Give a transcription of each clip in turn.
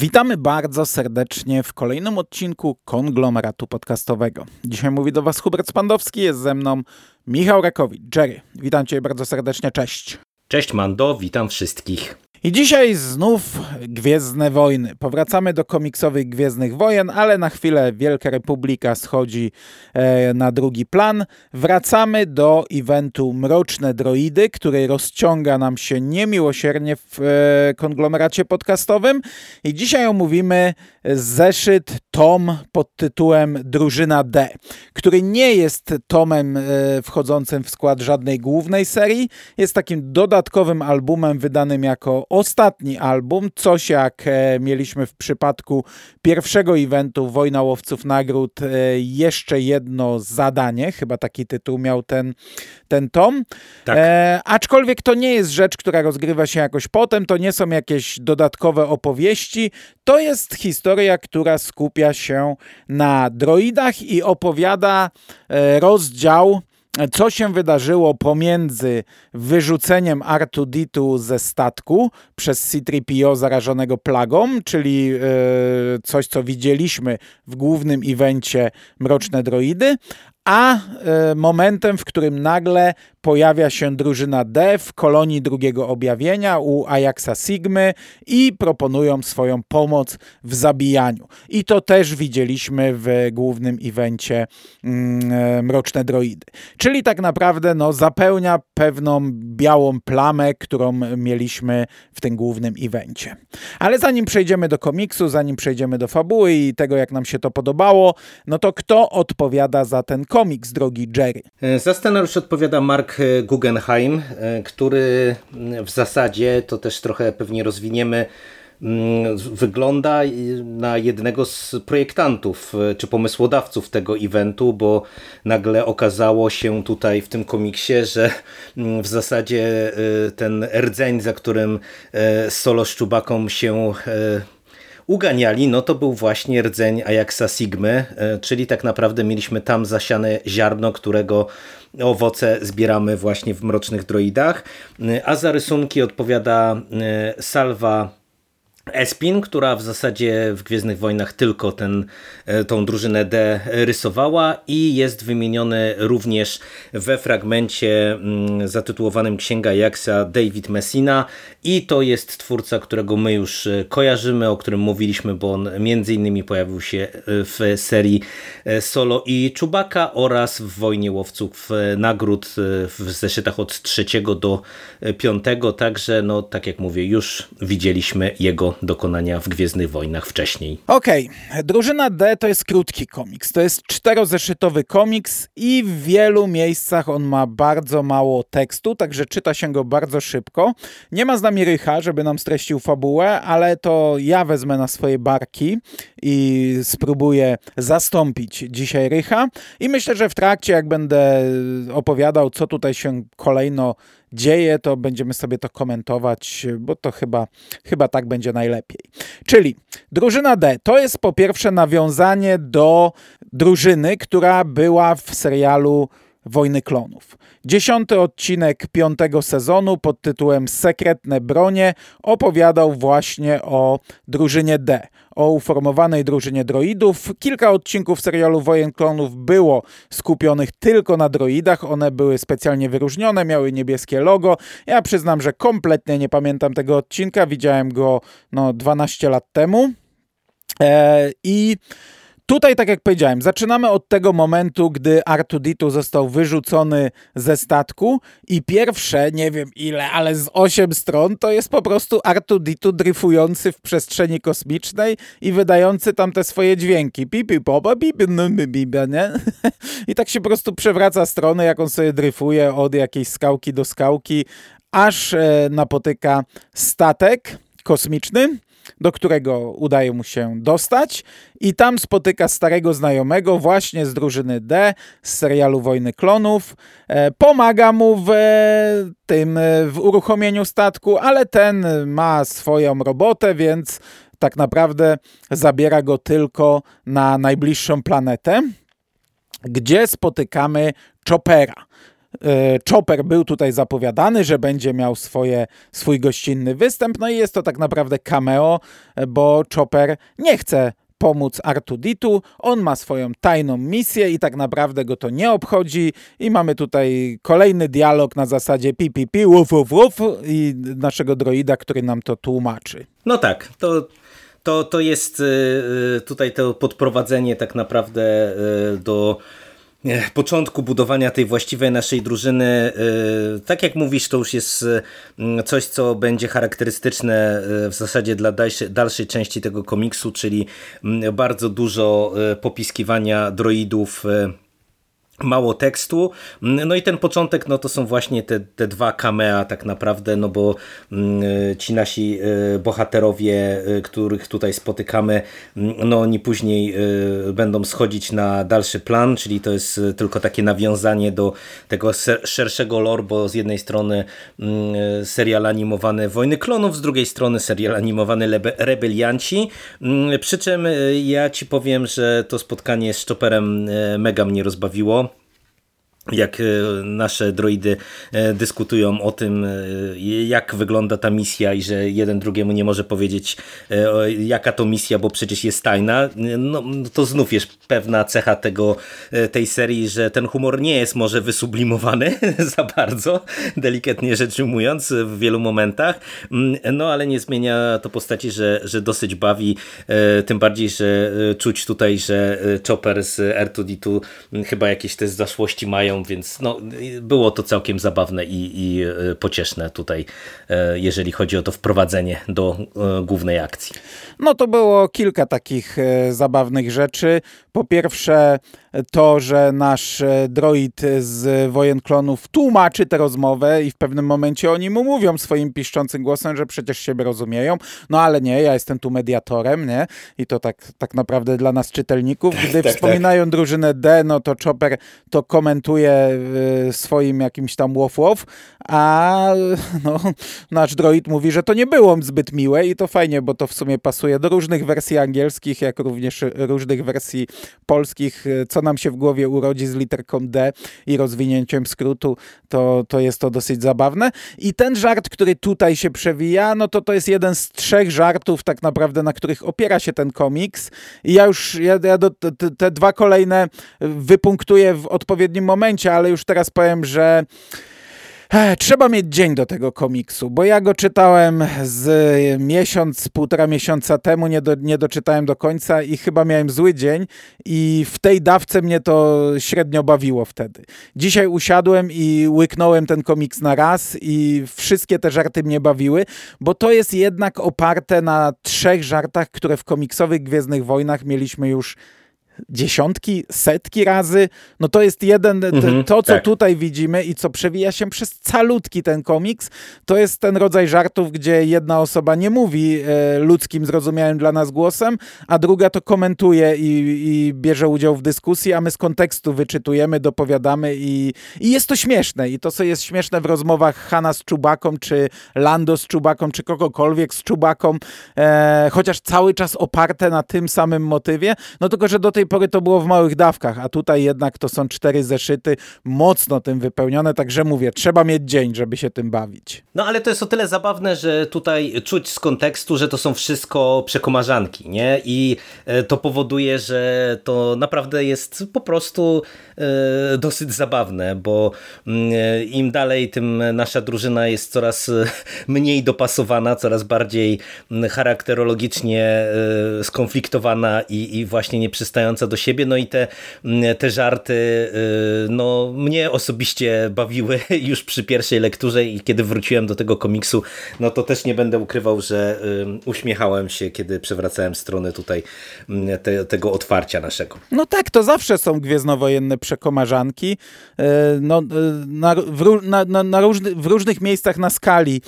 Witamy bardzo serdecznie w kolejnym odcinku konglomeratu podcastowego. Dzisiaj mówi do Was Hubert Spandowski, jest ze mną Michał Rakowicz. Jerry, witam Cię bardzo serdecznie, cześć. Cześć Mando, witam wszystkich. I dzisiaj znów Gwiezdne Wojny. Powracamy do komiksowych Gwiezdnych Wojen, ale na chwilę Wielka Republika schodzi e, na drugi plan. Wracamy do eventu Mroczne Droidy, który rozciąga nam się niemiłosiernie w e, konglomeracie podcastowym. I dzisiaj omówimy zeszyt, tom pod tytułem Drużyna D, który nie jest tomem e, wchodzącym w skład żadnej głównej serii. Jest takim dodatkowym albumem wydanym jako ostatni album, coś jak e, mieliśmy w przypadku pierwszego eventu Wojna Łowców Nagród, e, jeszcze jedno zadanie, chyba taki tytuł miał ten, ten tom. Tak. E, aczkolwiek to nie jest rzecz, która rozgrywa się jakoś potem, to nie są jakieś dodatkowe opowieści, to jest historia, która skupia się na droidach i opowiada rozdział co się wydarzyło pomiędzy wyrzuceniem Artuditu ze statku przez C-3PO zarażonego plagą, czyli e, coś, co widzieliśmy w głównym evencie Mroczne Droidy, a e, momentem, w którym nagle pojawia się drużyna D w kolonii drugiego objawienia u Ajaxa Sigmy i proponują swoją pomoc w zabijaniu. I to też widzieliśmy w głównym evencie mm, e, Mroczne Droidy. Czyli tak naprawdę no, zapełnia pewną białą plamę, którą mieliśmy w tym głównym evencie. Ale zanim przejdziemy do komiksu, zanim przejdziemy do fabuły i tego, jak nam się to podobało, no to kto odpowiada za ten komiks, drogi Jerry? E, za scenariusz odpowiada Mark Guggenheim, e, który w zasadzie, to też trochę pewnie rozwiniemy, mm, wygląda na jednego z projektantów e, czy pomysłodawców tego eventu, bo nagle okazało się tutaj w tym komiksie, że mm, w zasadzie e, ten rdzeń, za którym Solo z Czubaką się uganiali, no to był właśnie rdzeń Ajaxa Sigmy, czyli tak naprawdę mieliśmy tam zasiane ziarno, którego owoce zbieramy właśnie w Mrocznych Droidach, a za rysunki odpowiada e, Salva Espin, która w zasadzie w Gwiezdnych Wojnach tylko ten, e, tą drużynę D rysowała i jest wymieniony również we fragmencie mm, zatytułowanym Księga Jaksa David Messina. I to jest twórca, którego my już e, kojarzymy, o którym mówiliśmy, bo on między innymi pojawił się e, w serii Solo i Czubaka oraz w Wojnie Łowców Nagród w zeszytach od trzeciego do piątego, także no tak jak mówię, już widzieliśmy jego dokonania w Gwiezdnych Wojnach wcześniej. Okej, okay. Drużyna D to jest krótki komiks. To jest czterozeszytowy komiks i w wielu miejscach on ma bardzo mało tekstu, także czyta się go bardzo szybko. Nie ma z nami Rycha, żeby nam streścił fabułę, ale to ja wezmę na swoje barki i spróbuję zastąpić dzisiaj Rycha. I myślę, że w trakcie, jak będę opowiadał, co tutaj się kolejno dzieje, to będziemy sobie to komentować, bo to chyba, chyba tak będzie najlepiej. Czyli drużyna D to jest po pierwsze nawiązanie do drużyny, która była w serialu Wojny Klonów. Dziesiąty odcinek piątego sezonu pod tytułem Sekretne bronie opowiadał właśnie o drużynie D, o uformowanej drużynie droidów. Kilka odcinków serialu Wojen Klonów było skupionych tylko na droidach. One były specjalnie wyróżnione, miały niebieskie logo. Ja przyznam, że kompletnie nie pamiętam tego odcinka. Widziałem go no, 12 lat temu. Eee, I Tutaj, tak jak powiedziałem, zaczynamy od tego momentu, gdy Artuditu został wyrzucony ze statku i pierwsze, nie wiem ile, ale z osiem stron, to jest po prostu Artuditu dryfujący w przestrzeni kosmicznej i wydający tam te swoje dźwięki. Pipi popa, pipi no, bibi, nie? I tak się po prostu przewraca strony, jak on sobie dryfuje od jakiejś skałki do skałki, aż e, napotyka statek kosmiczny, do którego udaje mu się dostać i tam spotyka starego znajomego właśnie z drużyny D z serialu Wojny Klonów. E, pomaga mu w tym w uruchomieniu statku, ale ten ma swoją robotę, więc tak naprawdę zabiera go tylko na najbliższą planetę, gdzie spotykamy Chopera. Chopper był tutaj zapowiadany, że będzie miał swoje, swój gościnny występ, no i jest to tak naprawdę cameo, bo Chopper nie chce pomóc Artuditu. On ma swoją tajną misję i tak naprawdę go to nie obchodzi. I mamy tutaj kolejny dialog na zasadzie pi wuf, wuf, wuf i naszego droida, który nam to tłumaczy. No tak, to to, to jest y, y, tutaj to podprowadzenie tak naprawdę y, do początku budowania tej właściwej naszej drużyny. Tak jak mówisz, to już jest coś, co będzie charakterystyczne w zasadzie dla dalszej, części tego komiksu, czyli bardzo dużo popiskiwania droidów mało tekstu. No i ten początek, no to są właśnie te, te dwa kamea tak naprawdę, no bo mm, ci nasi e, bohaterowie, e, których tutaj spotykamy, mm, no oni później e, będą schodzić na dalszy plan, czyli to jest tylko takie nawiązanie do tego szerszego lore, bo z jednej strony mm, serial animowany Wojny Klonów, z drugiej strony serial animowany Rebelianci, przy czym ja ci powiem, że to spotkanie z Chopperem mega mnie rozbawiło jak e, nasze droidy e, dyskutują o tym, e, jak wygląda ta misja i że jeden drugiemu nie może powiedzieć, jaka to misja, bo przecież jest tajna, no, to znów jest pewna cecha tego, tej serii, że ten humor nie jest może wysublimowany za bardzo, delikatnie rzecz ujmując, w wielu momentach, mm, no ale nie zmienia to postaci, że, że dosyć bawi, tym bardziej, że czuć tutaj, że Chopper z R2D2 chyba jakieś te zaszłości mają, więc no, było to całkiem zabawne i, i e, pocieszne tutaj, e, jeżeli chodzi o to wprowadzenie do e, głównej akcji. No to było kilka takich zabawnych rzeczy. Po pierwsze, to, że nasz droid z Wojen Klonów tłumaczy tę rozmowę i w pewnym momencie oni mu mówią swoim piszczącym głosem, że przecież siebie rozumieją. No ale nie, ja jestem tu mediatorem, nie? I to tak, tak naprawdę dla nas czytelników. Gdy tak, tak. wspominają tak. drużynę D, no to Chopper to komentuje swoim jakimś tam łow a no, nasz droid mówi, że to nie było zbyt miłe i to fajnie, bo to w sumie pasuje do różnych wersji angielskich, jak również różnych wersji polskich, co nam się w głowie urodzi z literką D i rozwinięciem skrótu, to, to jest to dosyć zabawne. I ten żart, który tutaj się przewija, no to to jest jeden z trzech żartów tak naprawdę, na których opiera się ten komiks. I ja już, ja, ja do, te, te dwa kolejne wypunktuję w odpowiednim momencie, ale już teraz powiem, że Trzeba mieć dzień do tego komiksu, bo ja go czytałem z miesiąc, półtora miesiąca temu, nie, do, nie doczytałem do końca i chyba miałem zły dzień i w tej dawce mnie to średnio bawiło wtedy. Dzisiaj usiadłem i łyknąłem ten komiks na raz i wszystkie te żarty mnie bawiły, bo to jest jednak oparte na trzech żartach, które w komiksowych Gwiezdnych Wojnach mieliśmy już dziesiątki, setki razy. No to jest jeden, mhm, to co tak. tutaj widzimy i co przewija się przez calutki ten komiks, to jest ten rodzaj żartów, gdzie jedna osoba nie mówi e, ludzkim, zrozumiałym dla nas głosem, a druga to komentuje i, i, bierze udział w dyskusji, a my z kontekstu wyczytujemy, dopowiadamy i, i jest to śmieszne. I to, co jest śmieszne w rozmowach Hanna z Czubaką, czy Lando z Czubaką, czy kogokolwiek z Czubaką, e, chociaż cały czas oparte na tym samym motywie, no tylko, że do tej pory to było w małych dawkach, a tutaj jednak to są cztery zeszyty, mocno tym wypełnione, także mówię, trzeba mieć dzień, żeby się tym bawić. No ale to jest o tyle zabawne, że tutaj czuć z kontekstu, że to są wszystko przekomarzanki, nie? I e, to powoduje, że to naprawdę jest po prostu e, dosyć zabawne, bo mm, e, im dalej, tym nasza drużyna jest coraz mniej dopasowana, coraz bardziej mm, charakterologicznie skonfliktowana i, i właśnie nieprzystająca do siebie, no i te, mm, te żarty y, no, mnie osobiście bawiły już przy pierwszej lekturze i kiedy wróciłem do tego komiksu, no to też nie będę ukrywał, że y, uśmiechałem się, kiedy przewracałem strony tutaj mm, te, tego otwarcia naszego. No tak, to zawsze są gwiezdnowojenne przekomarzanki y, no, na, w, na, na, różny, w różnych miejscach na skali,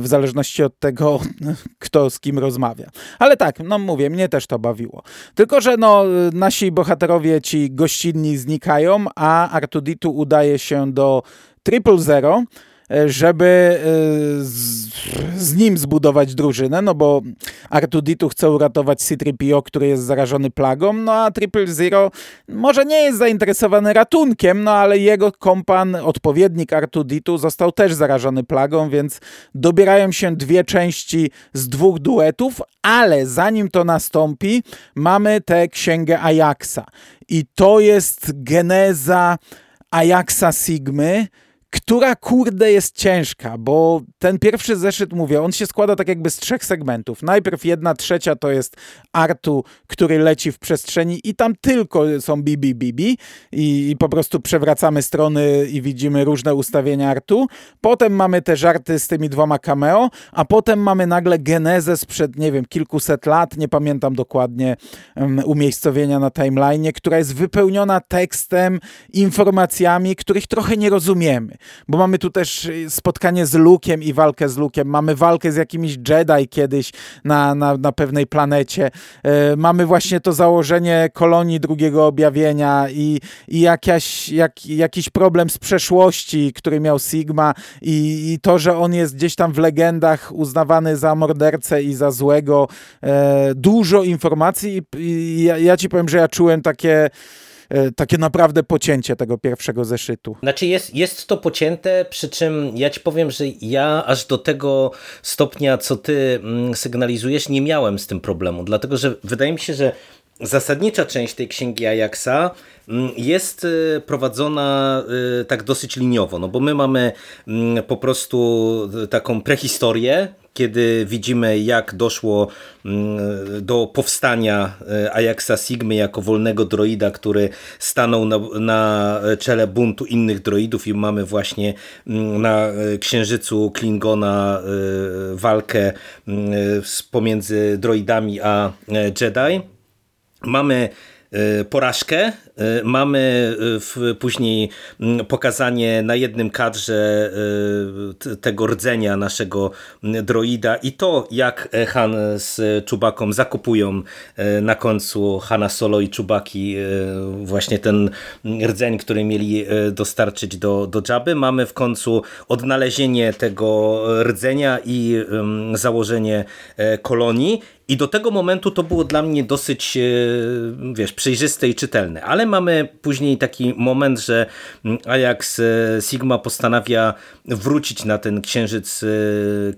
w zależności od tego, kto z kim rozmawia. Ale tak, no mówię, mnie też to bawiło. Tylko, że no nasi bohaterowie ci gościnni znikają, a Artuditu udaje się do Triple Zero, żeby z, z nim zbudować drużynę, no bo Artuditu chce uratować C-3PO, który jest zarażony plagą, no a Triple Zero może nie jest zainteresowany ratunkiem, no ale jego kompan, odpowiednik Artuditu został też zarażony plagą, więc dobierają się dwie części z dwóch duetów, ale zanim to nastąpi, mamy tę księgę Ajaxa. I to jest geneza Ajaxa Sigmy, która kurde jest ciężka, bo ten pierwszy zeszyt, mówię, on się składa tak jakby z trzech segmentów. Najpierw jedna trzecia to jest Artu, który leci w przestrzeni i tam tylko są bibi bibi i, i po prostu przewracamy strony i widzimy różne ustawienia Artu. Potem mamy te żarty z tymi dwoma cameo, a potem mamy nagle genezę sprzed, nie wiem, kilkuset lat, nie pamiętam dokładnie um, umiejscowienia na timeline, która jest wypełniona tekstem, informacjami, których trochę nie rozumiemy bo mamy tu też y, spotkanie z Lukiem i walkę z Lukiem, mamy walkę z jakimiś Jedi kiedyś na, na, na pewnej planecie, e, mamy właśnie to założenie kolonii drugiego objawienia i, i jakaś, jak, jakiś problem z przeszłości, który miał Sigma i, i to, że on jest gdzieś tam w legendach uznawany za mordercę i za złego. E, dużo informacji i, i ja, ja ci powiem, że ja czułem takie takie naprawdę pocięcie tego pierwszego zeszytu. Znaczy jest, jest to pocięte, przy czym ja ci powiem, że ja aż do tego stopnia, co ty mm, sygnalizujesz, nie miałem z tym problemu, dlatego że wydaje mi się, że zasadnicza część tej księgi Ajaxa mm, jest e, prowadzona e, tak dosyć liniowo, no bo my mamy mm, po prostu taką prehistorię, kiedy widzimy jak doszło mm, do powstania Ajaxa Sigmy jako wolnego droida, który stanął na, na czele buntu innych droidów i mamy właśnie na księżycu Klingona walkę pomiędzy droidami a Jedi. Mamy porażkę E, mamy e, później mm, pokazanie na jednym kadrze e, tego rdzenia naszego droida i to jak Han z Czubaką zakupują na końcu Hana Solo i Czubaki właśnie ten rdzeń, który mieli dostarczyć do, do Jabby. Mamy w końcu odnalezienie tego rdzenia i założenie kolonii i do tego momentu to było dla mnie dosyć, wiesz, przejrzyste i czytelne. Ale mamy później taki moment, że Ajax e, Sigma postanawia wrócić na ten księżyc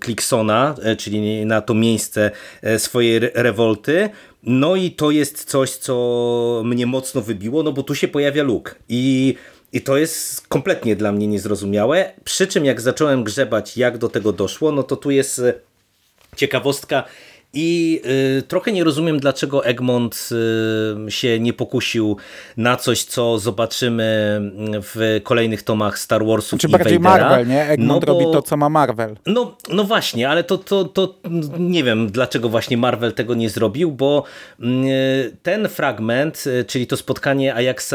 Kliksona, e, czyli na to miejsce e, swojej rewolty. No i to jest coś, co mnie mocno wybiło, no bo tu się pojawia Luke i i to jest kompletnie dla mnie niezrozumiałe. Przy czym jak zacząłem grzebać, jak do tego doszło, no to tu jest ciekawostka, i y, trochę nie rozumiem, dlaczego Egmont y, się nie pokusił na coś, co zobaczymy w kolejnych tomach Star Warsów Czy i bardziej Vadera. Marvel, nie? Egmont no bo, robi to, co ma Marvel. No, no właśnie, ale to, to, to nie wiem, dlaczego właśnie Marvel tego nie zrobił, bo y, ten fragment, y, czyli to spotkanie Ajaxa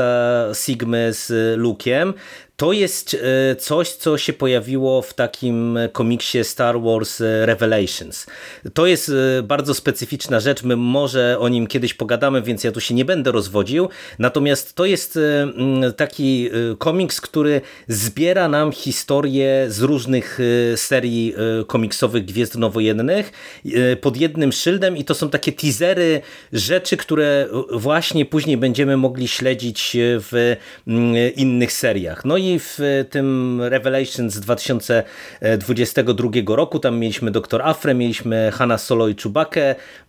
Sigmy z Luke'iem, to jest e, coś, co się pojawiło w takim komiksie Star Wars e, Revelations. To jest e, bardzo specyficzna rzecz, my może o nim kiedyś pogadamy, więc ja tu się nie będę rozwodził. Natomiast to jest taki komiks, który zbiera nam historię z różnych serii komiksowych Gwiezdnowojennych pod jednym szyldem i to są takie teasery rzeczy, które właśnie później będziemy mogli śledzić w innych seriach. No i w tym Revelations z 2022 roku. Tam mieliśmy Doktor Afre, mieliśmy Hanna Solo i Chewbacca,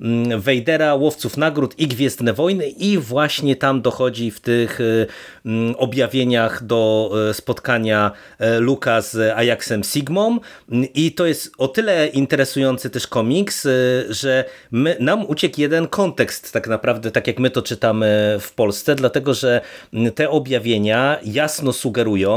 mm, Vadera, Łowców Nagród i Gwiezdne Wojny i właśnie tam dochodzi w tych y, mm, objawieniach do y, spotkania Luka z Ajaxem Sigmą i to jest o tyle interesujący też komiks, że my, nam uciekł jeden kontekst tak naprawdę, tak jak my to czytamy w Polsce, dlatego że te objawienia jasno sugerują,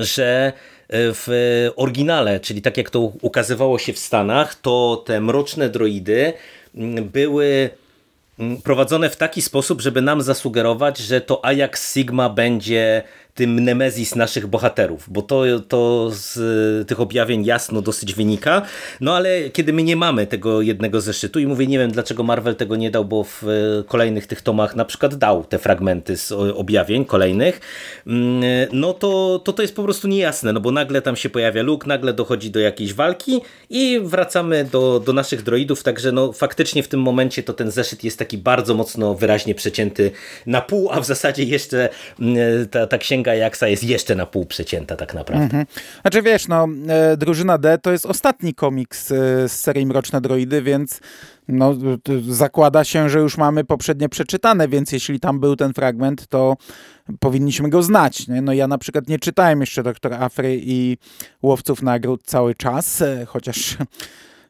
że e, w oryginale, czyli tak jak to ukazywało się w Stanach, to te mroczne droidy mm, były mm, prowadzone w taki sposób, żeby nam zasugerować, że to Ajax Sigma będzie tym nemezis naszych bohaterów, bo to, to z tych objawień jasno dosyć wynika, no ale kiedy my nie mamy tego jednego zeszytu i mówię, nie wiem dlaczego Marvel tego nie dał, bo w kolejnych tych tomach na przykład dał te fragmenty z objawień kolejnych, mm, no to to, to jest po prostu niejasne, no bo nagle tam się pojawia Luke, nagle dochodzi do jakiejś walki i wracamy do, do naszych droidów, także no faktycznie w tym momencie to ten zeszyt jest taki bardzo mocno wyraźnie przecięty na pół, a w zasadzie jeszcze mm, ta, ta księga Jaksa jest jeszcze na pół przecięta tak naprawdę. Mhm. Znaczy wiesz, no e, Drużyna D to jest ostatni komiks e, z serii Mroczne Droidy, więc no, zakłada się, że już mamy poprzednie przeczytane, więc jeśli tam był ten fragment, to powinniśmy go znać. Nie? No ja na przykład nie czytałem jeszcze Doktora Afry i Łowców Nagród cały czas, e, chociaż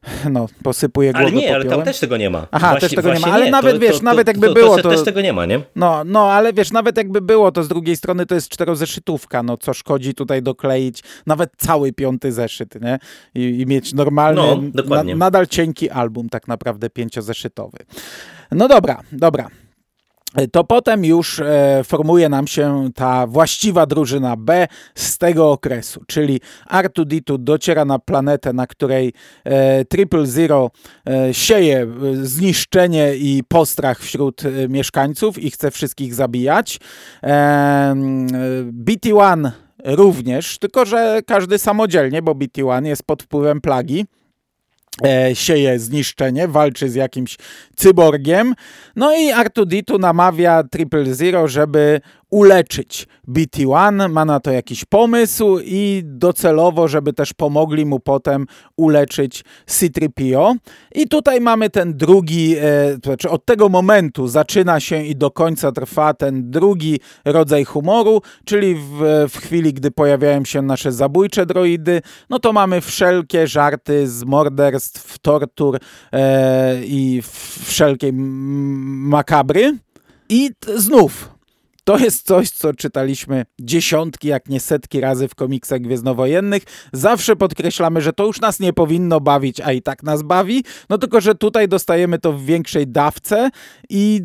no, posypuje głowę Ale nie, popiołem. ale tam też tego nie ma. Aha, właśnie, też tego nie ma, ale nie. nawet, to, wiesz, to, nawet jakby to, było, to... też tego nie ma, nie? No, no, ale wiesz, nawet jakby było, to z drugiej strony to jest czterozeszytówka, no, co szkodzi tutaj dokleić nawet cały piąty zeszyt, nie? I, i mieć normalny, no. Na, nadal cienki album, tak naprawdę pięciozeszytowy. No dobra, dobra to potem już e, formuje nam się ta właściwa drużyna B z tego okresu, czyli R2D2 dociera na planetę, na której e, Triple Zero e, sieje zniszczenie i postrach wśród mieszkańców i chce wszystkich zabijać. BT-1 również, tylko że każdy samodzielnie, bo BT-1 jest pod wpływem plagi sieje zniszczenie, walczy z jakimś cyborgiem. No i R2D2 namawia Triple Zero, żeby uleczyć BT-1, ma na to jakiś pomysł i docelowo, żeby też pomogli mu potem uleczyć C-3PO. I tutaj mamy ten drugi, e, znaczy od tego momentu zaczyna się i do końca trwa ten drugi rodzaj humoru, czyli w, w chwili, gdy pojawiają się nasze zabójcze droidy, no to mamy wszelkie żarty z morderstw, tortur e, i wszelkiej makabry. I znów to jest coś, co czytaliśmy dziesiątki, jak nie setki razy w komiksach gwiezdnowojennych. Zawsze podkreślamy, że to już nas nie powinno bawić, a i tak nas bawi. No tylko, że tutaj dostajemy to w większej dawce i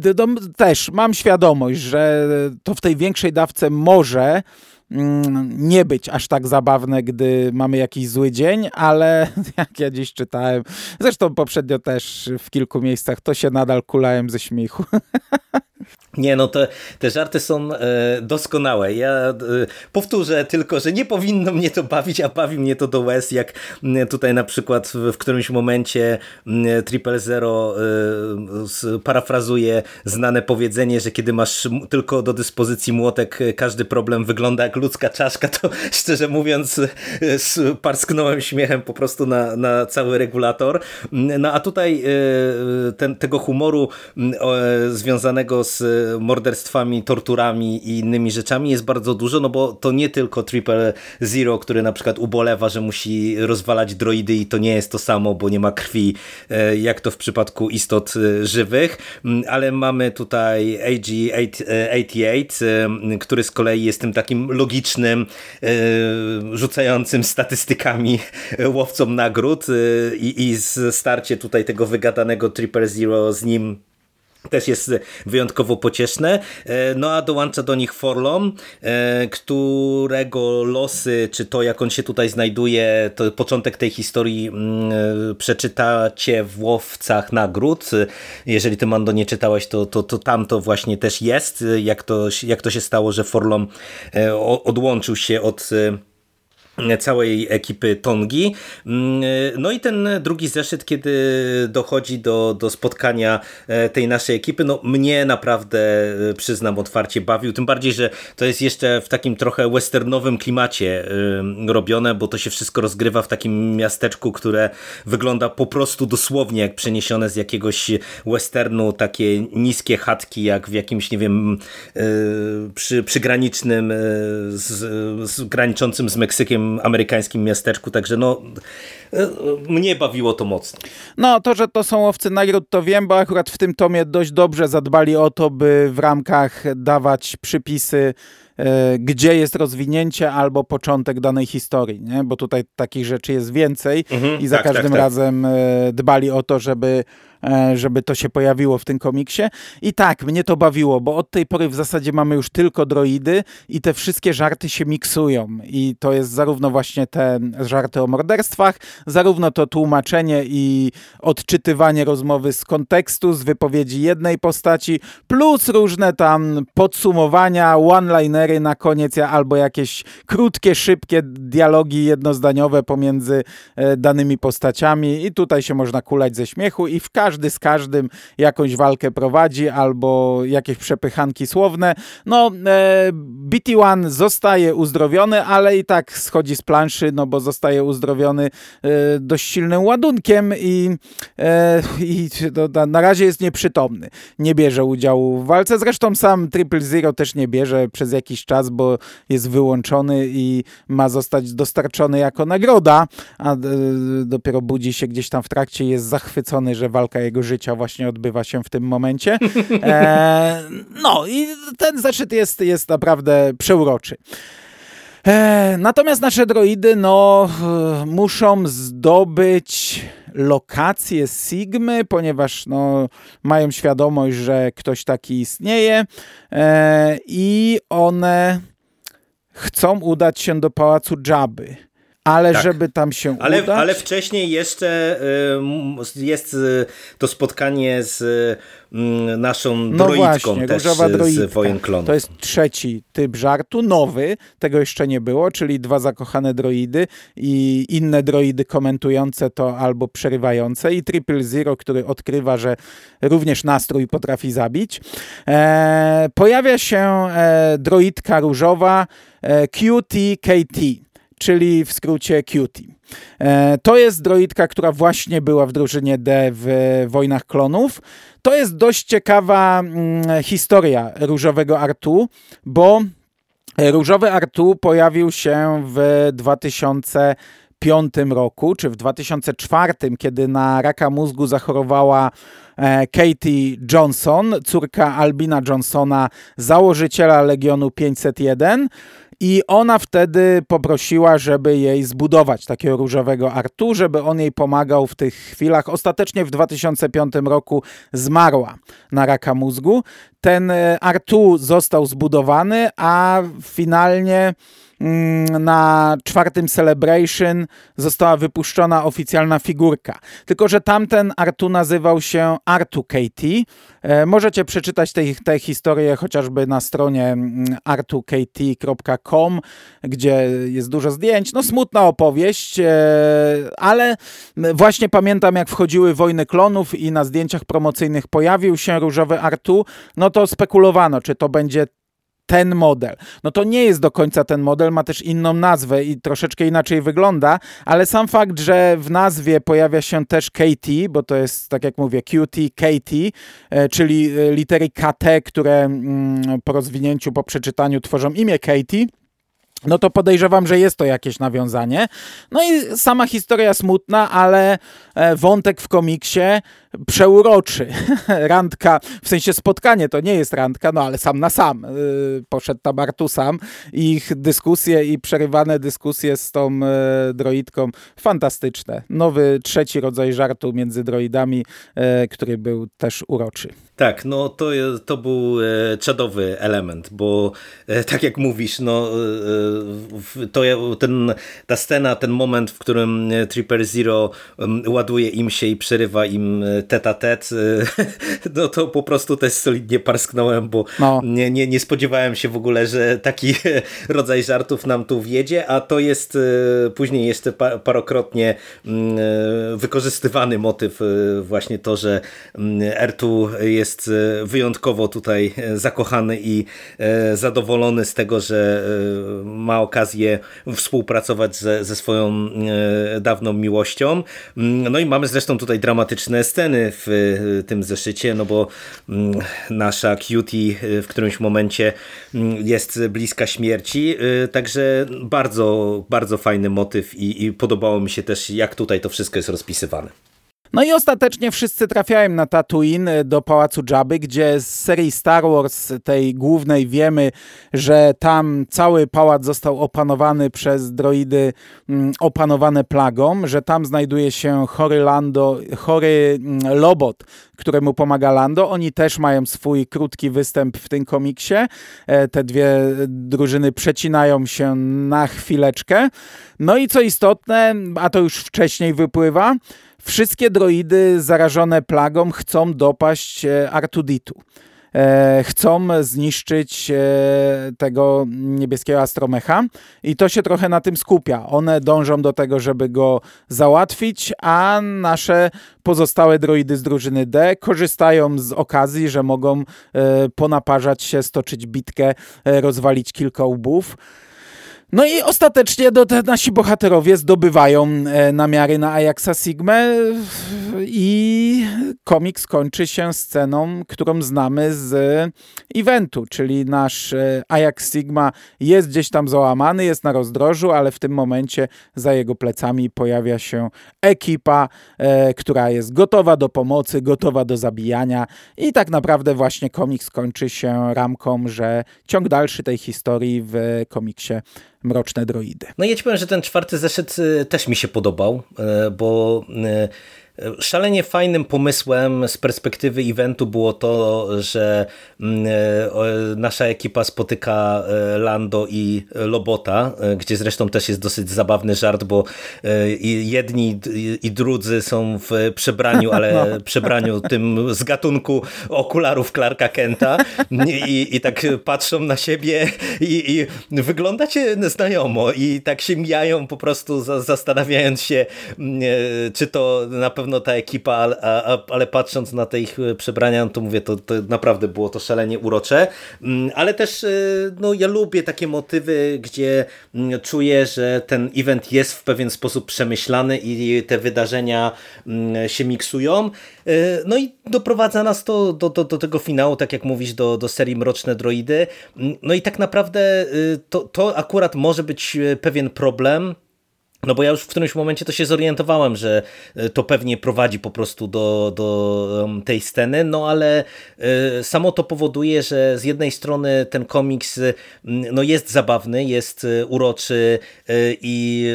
też mam świadomość, że to w tej większej dawce może mm, nie być aż tak zabawne, gdy mamy jakiś zły dzień, ale jak ja dziś czytałem, zresztą poprzednio też w kilku miejscach, to się nadal kulałem ze śmiechu. Nie, no te, te żarty są e, doskonałe. Ja e, powtórzę tylko, że nie powinno mnie to bawić, a bawi mnie to do łez, jak tutaj na przykład w, którymś momencie Triple Zero e, parafrazuje znane powiedzenie, że kiedy masz tylko do dyspozycji młotek, każdy problem wygląda jak ludzka czaszka, to szczerze mówiąc parsknąłem śmiechem po prostu na, na cały regulator. No a tutaj ten, tego humoru związanego z morderstwami, torturami i innymi rzeczami jest bardzo dużo, no bo to nie tylko Triple Zero, który na przykład ubolewa, że musi rozwalać droidy i to nie jest to samo, bo nie ma krwi, e, jak to w przypadku istot e, żywych, mm, ale mamy tutaj AG-88, e, który z kolei jest tym takim logicznym, rzucającym statystykami łowcą nagród i, i starcie tutaj tego wygadanego Triple Zero z nim też jest wyjątkowo pocieszne. E, no a dołącza do nich Forlom, e, którego losy, czy to jak on się tutaj znajduje, to początek tej historii mm, e, przeczytacie w Łowcach Nagród. Jeżeli ty Mando nie czytałeś, to, to, to tam to właśnie też jest, jak to, jak to się stało, że Forlom odłączył się od całej ekipy Tongi. Mm, no i ten drugi zeszyt, kiedy dochodzi do, do spotkania e, tej naszej ekipy, no mnie naprawdę, e, przyznam otwarcie, bawił, tym bardziej, że to jest jeszcze w takim trochę westernowym klimacie e, robione, bo to się wszystko rozgrywa w takim miasteczku, które wygląda po prostu dosłownie jak przeniesione z jakiegoś westernu, takie niskie chatki, jak w jakimś, nie wiem, przy, przygranicznym, z, z graniczącym z Meksykiem amerykańskim miasteczku, także no e, mnie bawiło to mocno. No, to, że to są łowcy nagród, to wiem, bo akurat w tym tomie dość dobrze zadbali o to, by w ramkach dawać przypisy gdzie jest rozwinięcie albo początek danej historii, nie? bo tutaj takich rzeczy jest więcej mhm, i za tak, tak każdym tak, tak. razem dbali o to, żeby E, żeby to się pojawiło w tym komiksie. I tak, mnie to bawiło, bo od tej pory w zasadzie mamy już tylko droidy i te wszystkie żarty się miksują. I to jest zarówno właśnie te żarty o morderstwach, zarówno to tłumaczenie i odczytywanie rozmowy z kontekstu, z wypowiedzi jednej postaci, plus różne tam podsumowania, one-linery na koniec, albo jakieś krótkie, szybkie dialogi jednozdaniowe pomiędzy e, danymi postaciami. I tutaj się można kulać ze śmiechu i w każdym każdy z każdym jakąś walkę prowadzi albo jakieś przepychanki słowne. No, e, BT1 zostaje uzdrowiony, ale i tak schodzi z planszy, no bo zostaje uzdrowiony e, dość silnym ładunkiem i, e, i na razie jest nieprzytomny. Nie bierze udziału w walce. Zresztą sam Triple Zero też nie bierze przez jakiś czas, bo jest wyłączony i ma zostać dostarczony jako nagroda, a e, dopiero budzi się gdzieś tam w trakcie jest zachwycony, że walka jego życia właśnie odbywa się w tym momencie. E, no i ten zeszyt jest, jest naprawdę przeuroczy. E, natomiast nasze droidy no, muszą zdobyć lokację Sigmy, ponieważ no, mają świadomość, że ktoś taki istnieje e, i one chcą udać się do pałacu Jabby ale tak. żeby tam się ale, udać... Ale wcześniej jeszcze y, jest y, to spotkanie z mm, naszą no droidką właśnie, też z Wojen Klonów. To jest trzeci typ żartu, nowy, tego jeszcze nie było, czyli dwa zakochane droidy i inne droidy komentujące to albo przerywające i Triple Zero, który odkrywa, że również nastrój potrafi zabić. E, pojawia się e, droidka różowa e, QTKT czyli w skrócie Cutie. To jest droidka, która właśnie była w drużynie D w Wojnach Klonów. To jest dość ciekawa mm, historia Różowego Artu, bo Różowy Artu pojawił się w 2005 roku, czy w 2004, kiedy na raka mózgu zachorowała e, Katie Johnson, córka Albina Johnsona, założyciela Legionu 501. I ona wtedy poprosiła, żeby jej zbudować takiego różowego Artu, żeby on jej pomagał w tych chwilach. Ostatecznie w 2005 roku zmarła na raka mózgu. Ten e, Artu został zbudowany, a finalnie na czwartym Celebration została wypuszczona oficjalna figurka. Tylko, że tamten Artu nazywał się Artu Katie. Możecie przeczytać tę historię chociażby na stronie mm, artukt.com, gdzie jest dużo zdjęć. No smutna opowieść, e, ale właśnie pamiętam jak wchodziły Wojny Klonów i na zdjęciach promocyjnych pojawił się różowy Artu, no to spekulowano, czy to będzie ten model. No to nie jest do końca ten model, ma też inną nazwę i troszeczkę inaczej wygląda, ale sam fakt, że w nazwie pojawia się też KT, bo to jest, tak jak mówię, QT, KT, e, czyli e, litery KT, które mm, po rozwinięciu, po przeczytaniu tworzą imię Katie, no to podejrzewam, że jest to jakieś nawiązanie. No i sama historia smutna, ale e, wątek w komiksie przeuroczy. Randka, w sensie spotkanie to nie jest randka, no ale sam na sam. E, poszedł tam Artu sam. Ich dyskusje i przerywane dyskusje z tą e, droidką fantastyczne. Nowy, trzeci rodzaj żartu między droidami, który był też uroczy. Tak, no to, to był czadowy element, bo tak jak mówisz, no to ten, ta scena, ten moment, w którym e, Tripper Zero ładuje im się i przerywa im e, tet e, no to po prostu też solidnie parsknąłem, bo no. nie, nie, nie spodziewałem się w ogóle, że taki rodzaj żartów nam tu wjedzie, a to jest później jeszcze parokrotnie wykorzystywany motyw właśnie to, że Ertu jest wyjątkowo tutaj zakochany i zadowolony z tego, że ma okazję współpracować ze, ze swoją e, dawną miłością. Mm, no i mamy zresztą tutaj dramatyczne sceny w e, tym zeszycie, no bo mm, nasza cutie e, w którymś momencie mm, jest bliska śmierci, także bardzo, bardzo fajny motyw i, i podobało mi się też jak tutaj to wszystko jest rozpisywane. No i ostatecznie wszyscy trafiają na Tatooine do Pałacu Jabby, gdzie z serii Star Wars tej głównej wiemy, że tam cały pałac został opanowany przez droidy mm, opanowane plagą, że tam znajduje się chory Lando, chory mm, Lobot, któremu pomaga Lando. Oni też mają swój krótki występ w tym komiksie. E, te dwie drużyny przecinają się na chwileczkę. No i co istotne, a to już wcześniej wypływa, wszystkie droidy zarażone plagą chcą dopaść e, Artuditu. E, chcą zniszczyć e, tego niebieskiego astromecha i to się trochę na tym skupia. One dążą do tego, żeby go załatwić, a nasze pozostałe droidy z drużyny D korzystają z okazji, że mogą e, ponaparzać się, stoczyć bitkę, rozwalić kilka łbów. No i ostatecznie do, te nasi bohaterowie zdobywają e, namiary na Ajaxa Sigmę i komiks kończy się sceną, którą znamy z eventu, czyli nasz e, Ajax Sigma jest gdzieś tam załamany, jest na rozdrożu, ale w tym momencie za jego plecami pojawia się ekipa, e, która jest gotowa do pomocy, gotowa do zabijania. I tak naprawdę właśnie komiks kończy się ramką, że ciąg dalszy tej historii w komiksie Mroczne Droidy. No ja ci powiem, że ten czwarty zeszyt y, też mi się podobał, y, bo y, Szalenie fajnym pomysłem z perspektywy eventu było to, że mm, e, nasza ekipa spotyka e, Lando i Lobota, e, gdzie zresztą też jest dosyć zabawny żart, bo jedni i drudzy są w przebraniu, ale no. przebraniu tym z gatunku okularów Clarka Kenta i, i tak patrzą na siebie i, i wyglądacie znajomo i tak się mijają po prostu zastanawiając się, mm, czy to na pewno pewno ta ekipa, ale, ale patrząc na te ich e, przebrania, no to mówię, to, to naprawdę było to szalenie urocze, mm, ale też e, no, ja lubię takie motywy, gdzie mm, czuję, że ten event jest w pewien sposób przemyślany i te wydarzenia mm, się miksują. E, no i doprowadza nas to do, do, do tego finału, tak jak mówisz, do, do serii Mroczne Droidy. No i tak naprawdę to, to akurat może być pewien problem, no bo ja już w którymś momencie to się zorientowałem, że e, to pewnie prowadzi po prostu do, do tej sceny, no ale e, samo to powoduje, że z jednej strony ten komiks no jest zabawny, jest e, uroczy i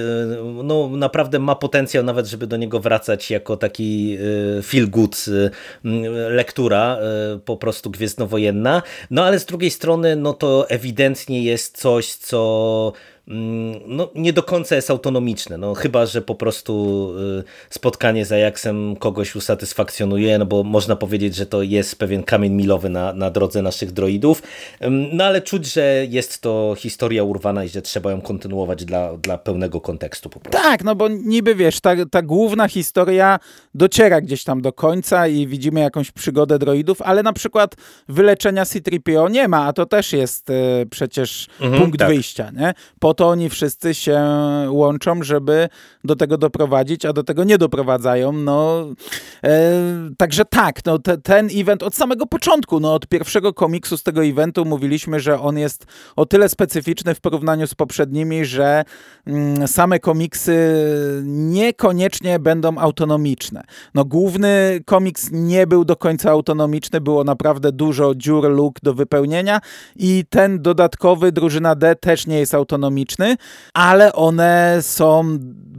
no naprawdę ma potencjał nawet, żeby do niego wracać jako taki feel good lektura, po prostu gwiezdnowojenna, no ale z drugiej strony no to ewidentnie jest coś, co no, nie do końca jest autonomiczne. No, chyba, że po prostu y, spotkanie z Ajaxem kogoś usatysfakcjonuje, no bo można powiedzieć, że to jest pewien kamień milowy na, na drodze naszych droidów. No ale czuć, że jest to historia urwana i że trzeba ją kontynuować dla, dla pełnego kontekstu po prostu. Tak, no bo niby wiesz, ta, ta główna historia dociera gdzieś tam do końca i widzimy jakąś przygodę droidów, ale na przykład wyleczenia C-3PO nie ma, a to też jest y, przecież mhm, punkt tak. wyjścia, nie? Po to oni wszyscy się łączą, żeby do tego doprowadzić, a do tego nie doprowadzają. No, e, także tak, no, te, ten event od samego początku, no, od pierwszego komiksu z tego eventu mówiliśmy, że on jest o tyle specyficzny w porównaniu z poprzednimi, że mm, same komiksy niekoniecznie będą autonomiczne. No, główny komiks nie był do końca autonomiczny, było naprawdę dużo dziur, luk do wypełnienia i ten dodatkowy, drużyna D też nie jest autonomiczny ale one są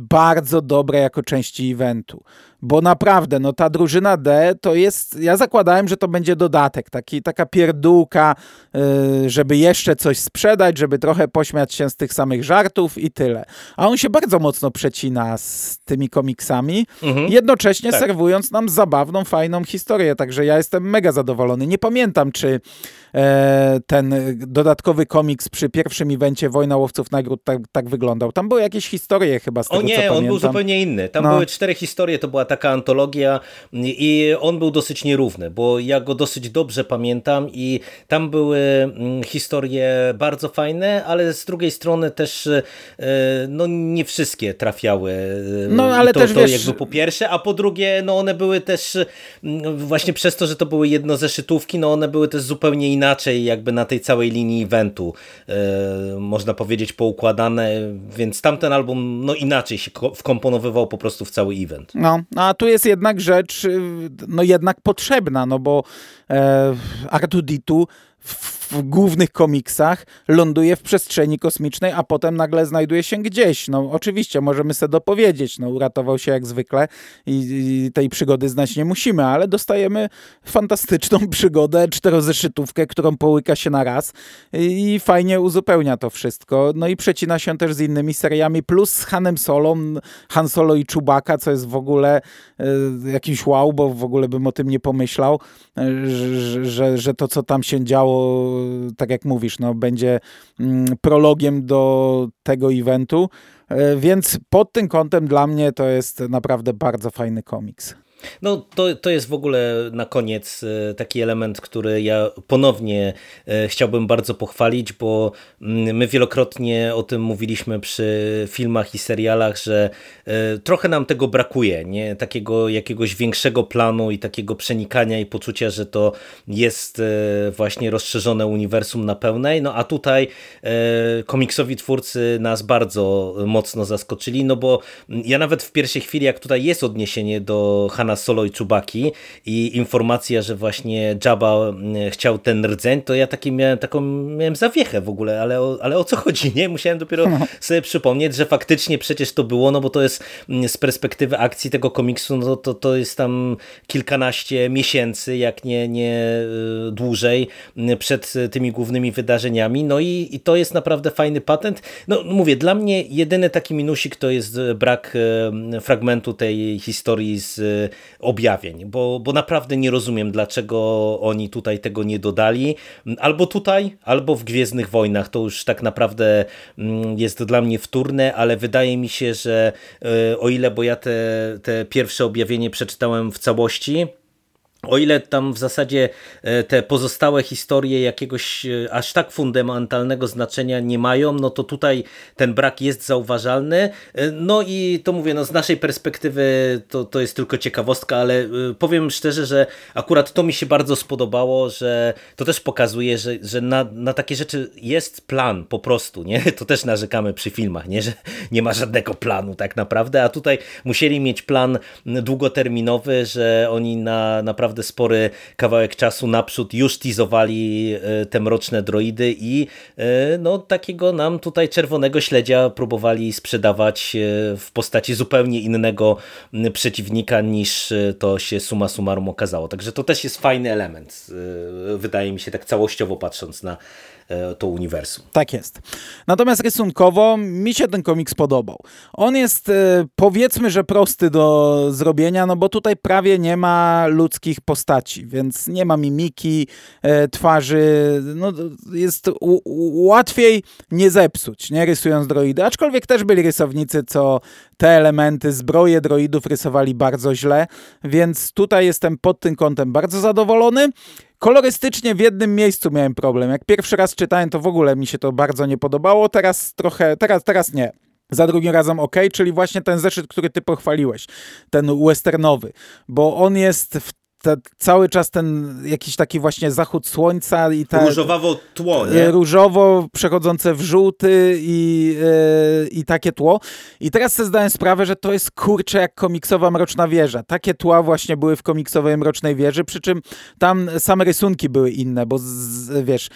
bardzo dobre jako części eventu bo naprawdę, no ta drużyna D to jest, ja zakładałem, że to będzie dodatek, taki, taka pierdółka, yy, żeby jeszcze coś sprzedać, żeby trochę pośmiać się z tych samych żartów i tyle. A on się bardzo mocno przecina z tymi komiksami, mhm. jednocześnie tak. serwując nam zabawną, fajną historię, także ja jestem mega zadowolony. Nie pamiętam, czy e, ten dodatkowy komiks przy pierwszym evencie Wojna Łowców Nagród tak, tak wyglądał. Tam były jakieś historie chyba z tego, O nie, on był zupełnie inny. Tam no. były cztery historie, to była taka antologia i on był dosyć nierówny, bo ja go dosyć dobrze pamiętam i tam były mm, historie bardzo fajne, ale z drugiej strony też e, no nie wszystkie trafiały. E, no ale to, też to wiesz... jakby po pierwsze, a po drugie no one były też mm, właśnie przez to, że to były jednozeszytówki, no one były też zupełnie inaczej jakby na tej całej linii eventu e, można powiedzieć poukładane, więc tamten album no inaczej się wkomponowywał po prostu w cały event. No, A tu jest jednak rzecz, y, no jednak potrzebna, no bo e, Artuditu w głównych komiksach ląduje w przestrzeni kosmicznej, a potem nagle znajduje się gdzieś. No oczywiście, możemy sobie dopowiedzieć, no uratował się jak zwykle i, i tej przygody znać nie musimy, ale dostajemy fantastyczną przygodę, czterozeszytówkę, którą połyka się na raz i, i fajnie uzupełnia to wszystko. No i przecina się też z innymi seriami, plus z Hanem Solą, Han Solo i Czubaka, co jest w ogóle y, jakiś wow, bo w ogóle bym o tym nie pomyślał, y, że, że, że to, co tam się działo tak jak mówisz, no, będzie mm, prologiem do tego eventu. E, więc pod tym kątem dla mnie to jest naprawdę bardzo fajny komiks. No to, to jest w ogóle na koniec e, taki element, który ja ponownie e, chciałbym bardzo pochwalić, bo mm, my wielokrotnie o tym mówiliśmy przy filmach i serialach, że e, trochę nam tego brakuje, nie? takiego jakiegoś większego planu i takiego przenikania i poczucia, że to jest właśnie rozszerzone uniwersum na pełnej, no a tutaj komiksowi twórcy nas bardzo mocno zaskoczyli, no bo ja nawet w pierwszej chwili, jak tutaj jest odniesienie do Hanna na Solo i Czubaki i informacja, że właśnie Jabba mm, chciał ten rdzeń, to ja taki miałem, taką miałem zawiechę w ogóle, ale o, ale o co chodzi, nie? Musiałem dopiero no. sobie przypomnieć, że faktycznie przecież to było, no bo to jest mm, z perspektywy akcji tego komiksu, no to, to jest tam kilkanaście miesięcy, jak nie, nie y, dłużej mm, przed tymi głównymi wydarzeniami, no i, i to jest naprawdę fajny patent. No mówię, dla mnie jedyny taki minusik to jest brak y, fragmentu tej historii z objawień, bo, bo naprawdę nie rozumiem, dlaczego oni tutaj tego nie dodali. Albo tutaj, albo w Gwiezdnych Wojnach. To już tak naprawdę mm, jest dla mnie wtórne, ale wydaje mi się, że e, o ile, bo ja te, te pierwsze objawienie przeczytałem w całości, o ile tam w zasadzie e, te pozostałe historie jakiegoś e, aż tak fundamentalnego znaczenia nie mają, no to tutaj ten brak jest zauważalny. E, no i to mówię, no z naszej perspektywy to, to jest tylko ciekawostka, ale powiem szczerze, że akurat to mi się bardzo spodobało, że to też pokazuje, że, że na, na takie rzeczy jest plan po prostu, nie? To też narzekamy przy filmach, nie? Że nie ma żadnego planu tak naprawdę, a tutaj musieli mieć plan długoterminowy, że oni na naprawdę naprawdę spory kawałek czasu naprzód już teasowali e, te mroczne droidy i e, no takiego nam tutaj czerwonego śledzia próbowali sprzedawać e, w postaci zupełnie innego przeciwnika niż to się suma summarum okazało. Także to też jest fajny element, wydaje mi się tak całościowo patrząc na to uniwersum. Tak jest. Natomiast rysunkowo mi się ten komiks podobał. On jest e, powiedzmy, że prosty do zrobienia, no bo tutaj prawie nie ma ludzkich postaci, więc nie ma mimiki, e, twarzy, no jest łatwiej nie zepsuć, nie rysując droidy, aczkolwiek też byli rysownicy, co te elementy, zbroje droidów rysowali bardzo źle, więc tutaj jestem pod tym kątem bardzo zadowolony. Kolorystycznie w jednym miejscu miałem problem. Jak pierwszy raz czytałem, to w ogóle mi się to bardzo nie podobało. Teraz trochę, teraz, teraz nie. Za drugim razem ok, czyli właśnie ten zeszyt, który ty pochwaliłeś, ten westernowy, bo on jest w te, cały czas ten jakiś taki właśnie zachód słońca i ta... Różowawo tło, nie? Różowo przechodzące w żółty i, yy, i takie tło. I teraz sobie zdałem sprawę, że to jest kurcze jak komiksowa Mroczna Wieża. Takie tła właśnie były w komiksowej Mrocznej Wieży, przy czym tam same rysunki były inne, bo z, wiesz,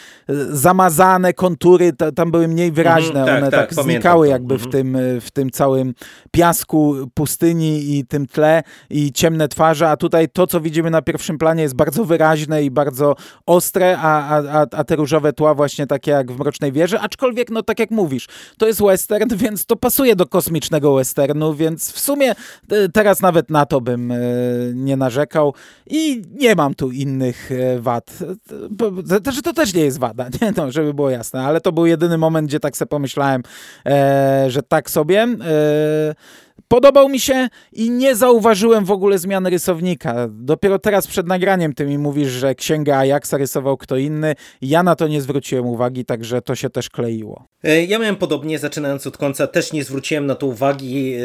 zamazane kontury tam były mniej wyraźne. Mm, tak, One tak, tak znikały jakby w, mhm. tym, w tym całym piasku pustyni i tym tle i ciemne twarze, a tutaj to, co widzimy na pierwszym planie jest bardzo wyraźne i bardzo ostre, a, a, a te różowe tła właśnie takie jak w Mrocznej Wieży, aczkolwiek, no tak jak mówisz, to jest western, więc to pasuje do kosmicznego westernu, więc w sumie e, teraz nawet na to bym e, nie narzekał i nie mam tu innych e, wad. Że to też nie jest wada, nie? No, żeby było jasne, ale to był jedyny moment, gdzie tak sobie pomyślałem, że tak sobie. Podobał mi się i nie zauważyłem w ogóle zmiany rysownika. Dopiero teraz przed nagraniem ty mi mówisz, że księgę Ajaxa rysował kto inny. Ja na to nie zwróciłem uwagi, także to się też kleiło. E, ja miałem podobnie, zaczynając od końca, też nie zwróciłem na to uwagi, e,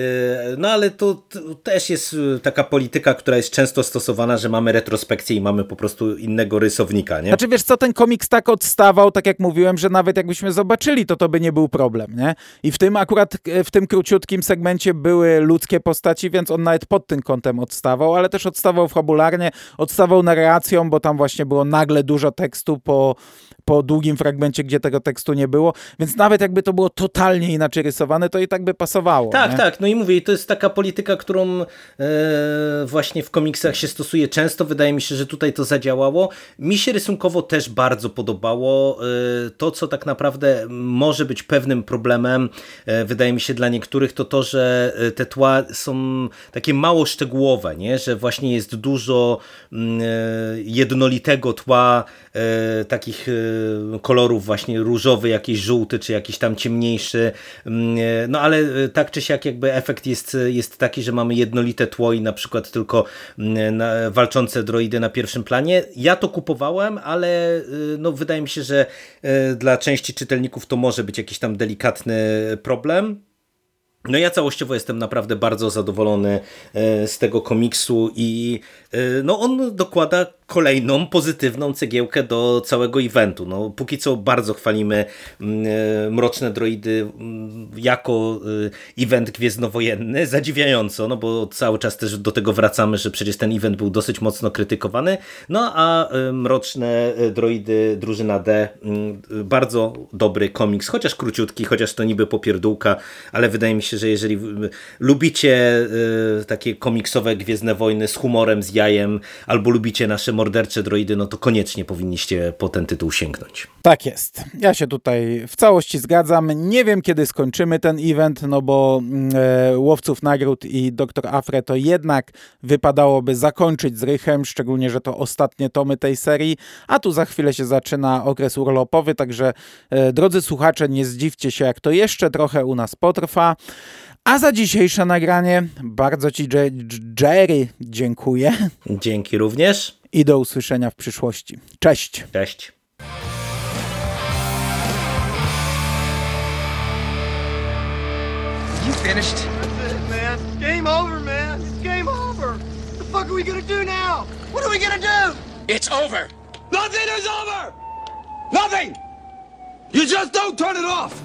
no ale to, to też jest e, taka polityka, która jest często stosowana, że mamy retrospekcję i mamy po prostu innego rysownika, nie? Znaczy wiesz co, ten komiks tak odstawał, tak jak mówiłem, że nawet jakbyśmy zobaczyli, to to by nie był problem, nie? I w tym akurat, w tym króciutkim segmencie były ludzkie postaci, więc on nawet pod tym kątem odstawał, ale też odstawał fabularnie, odstawał narracją, bo tam właśnie było nagle dużo tekstu po, po długim fragmencie, gdzie tego tekstu nie było, więc nawet jakby to było totalnie inaczej rysowane, to i tak by pasowało. Tak, nie? tak, no i mówię, to jest taka polityka, którą e, właśnie w komiksach się stosuje często, wydaje mi się, że tutaj to zadziałało. Mi się rysunkowo też bardzo podobało. E, to, co tak naprawdę może być pewnym problemem, e, wydaje mi się dla niektórych, to to, że e, te tła są takie mało szczegółowe, nie? że właśnie jest dużo mm, e, jednolitego tła, e, takich kolorów właśnie różowy, jakiś żółty, czy jakiś tam ciemniejszy, Mm, e, no ale e, tak czy siak jakby efekt jest, jest taki, że mamy jednolite tło i na przykład tylko mm, na, walczące droidy na pierwszym planie. Ja to kupowałem, ale e, no wydaje mi się, że e, dla części czytelników to może być jakiś tam delikatny problem. No ja całościowo jestem naprawdę bardzo zadowolony e, z tego komiksu i e, no on dokłada kolejną pozytywną cegiełkę do całego eventu. No, póki co bardzo chwalimy mm, e, Mroczne Droidy mm, jako e, event gwiezdnowojenny, zadziwiająco, no bo cały czas też do tego wracamy, że przecież ten event był dosyć mocno krytykowany, no a e, Mroczne Droidy Drużyna D mm, bardzo dobry komiks, chociaż króciutki, chociaż to niby popierdółka, ale wydaje mi się, że jeżeli lubicie takie komiksowe Gwiezdne Wojny z humorem, z jajem, albo lubicie nasze mordercze droidy, no to koniecznie powinniście po ten tytuł sięgnąć. Tak jest. Ja się tutaj w całości zgadzam. Nie wiem, kiedy skończymy ten event, no bo mm, e, Łowców Nagród i Dr. Afre to jednak wypadałoby zakończyć z Rychem, szczególnie, że to ostatnie tomy tej serii, a tu za chwilę się zaczyna okres urlopowy, także e, drodzy słuchacze, nie zdziwcie się, jak to jeszcze trochę u nas potrwa. A za dzisiejsze nagranie bardzo Ci, Je- Jerry, dziękuję Dzięki również. I do usłyszenia w przyszłości. Cześć! Cześć. You finished? That's it, man. Game over, man. It's game over. What the fuck are we gonna do now? What are we gonna do? It's over. Nothing is over! Nothing! You just don't turn it off!